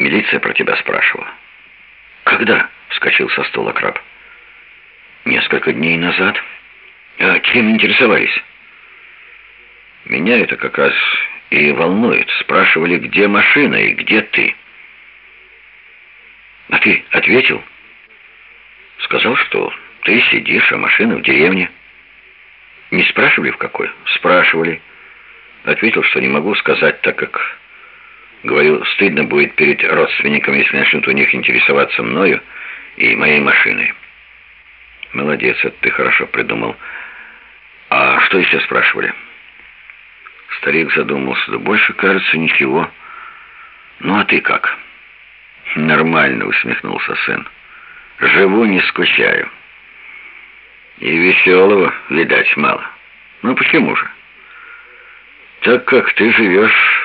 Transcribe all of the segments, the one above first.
Милиция про тебя спрашивала. Когда? Вскочил со стола краб. Несколько дней назад. А чем интересовались? Меня это как раз и волнует. Спрашивали, где машина и где ты. А ты ответил? Сказал, что ты сидишь, а машина в деревне. Не спрашивали, в какой? Спрашивали. Ответил, что не могу сказать, так как... Говорю, стыдно будет перед родственниками, если начнут у них интересоваться мною и моей машиной. Молодец, это ты хорошо придумал. А что еще спрашивали? Старик задумался. Да больше, кажется, ничего. Ну, а ты как? Нормально, усмехнулся сын. Живу, не скучаю. И веселого, видать, мало. Ну, почему же? Так как ты живешь,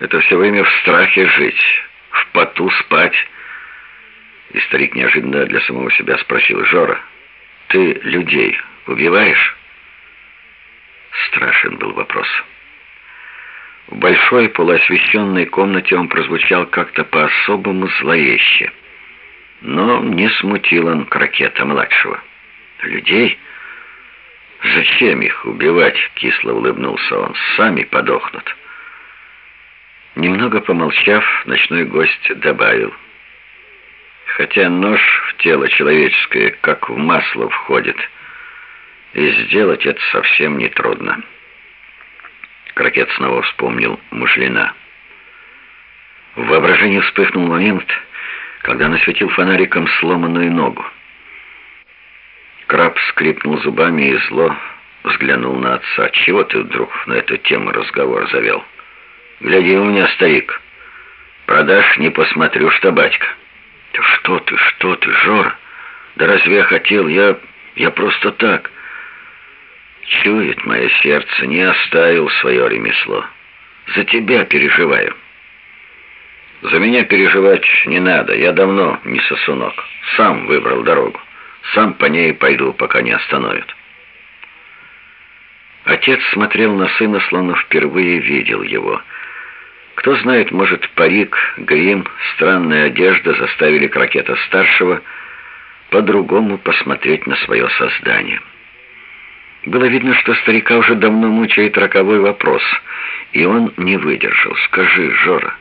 это все время в страхе жить, в поту спать. И старик неожиданно для самого себя спросил, «Жора, ты людей убиваешь?» Страшен был вопрос. В большой полуосвещенной комнате он прозвучал как-то по-особому зловеще. Но не смутил он крокета-младшего. «Людей? Зачем их убивать?» — кисло улыбнулся он. «Сами подохнут». Немного помолчав, ночной гость добавил. «Хотя нож в тело человеческое, как в масло входит, и сделать это совсем нетрудно». Крокет снова вспомнил Мушлина. В воображении вспыхнул момент, когда он фонариком сломанную ногу. Краб скрипнул зубами и зло взглянул на отца. «Чего ты вдруг на эту тему разговор завел?» «Гляди у меня, старик. Продашь, не посмотрю, что батька». «Да что ты, что ты, Жора? Да разве я хотел? Я... я просто так...» Чует мое сердце, не оставил свое ремесло. За тебя переживаю. За меня переживать не надо, я давно не сосунок. Сам выбрал дорогу. Сам по ней пойду, пока не остановят. Отец смотрел на сына, словно впервые видел его. Кто знает, может, парик, грим, странная одежда заставили Крокета-старшего по-другому посмотреть на свое создание. Было видно, что старика уже давно мучает роковой вопрос, и он не выдержал. «Скажи, Жора,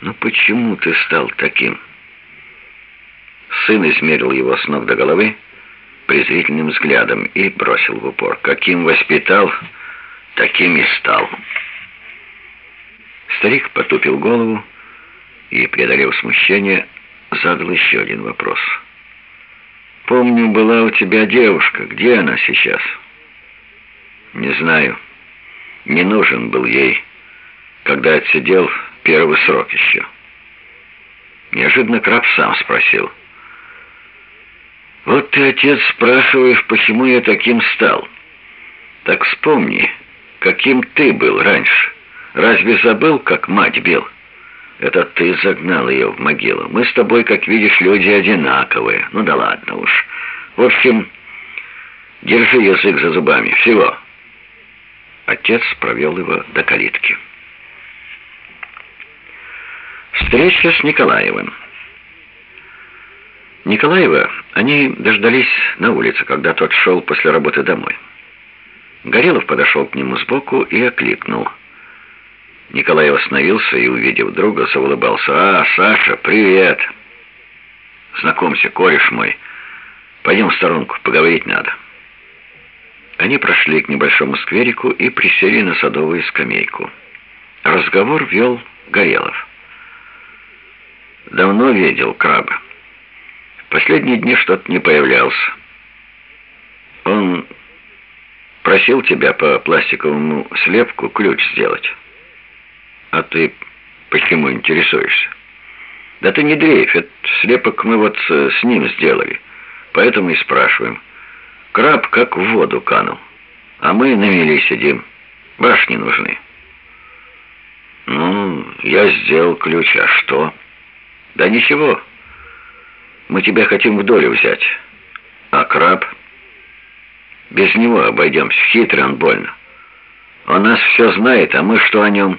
ну почему ты стал таким?» Сын измерил его с ног до головы презрительным взглядом и бросил в упор. «Каким воспитал, таким и стал». Старик потупил голову и, преодолев смущение, задал еще один вопрос. «Помню, была у тебя девушка. Где она сейчас?» «Не знаю. Не нужен был ей, когда отсидел первый срок еще». Неожиданно Краб сам спросил. «Вот ты, отец, спрашиваешь, почему я таким стал. Так вспомни, каким ты был раньше. Разве забыл, как мать бил? Это ты загнал ее в могилу. Мы с тобой, как видишь, люди одинаковые. Ну да ладно уж. В общем, держи язык за зубами. Всего». Отец провел его до калитки. Встреча с Николаевым. Николаева они дождались на улице, когда тот шел после работы домой. Горелов подошел к нему сбоку и окликнул. Николаев остановился и, увидев друга, заулыбался. «А, Саша, привет!» «Знакомься, кореш мой. Пойдем в сторонку, поговорить надо». Они прошли к небольшому скверику и присели на садовую скамейку. Разговор вел Горелов. «Давно видел краба. Последние дни что-то не появлялся. Он просил тебя по пластиковому слепку ключ сделать. А ты почему интересуешься? Да ты не дрейф, этот слепок мы вот с ним сделали, поэтому и спрашиваем». Краб как в воду канул. А мы на мели сидим. Башни нужны. Ну, я сделал ключ, а что? Да ничего. Мы тебя хотим в долю взять. А краб? Без него обойдемся. Хитрый он больно. Он нас все знает, а мы что о нем?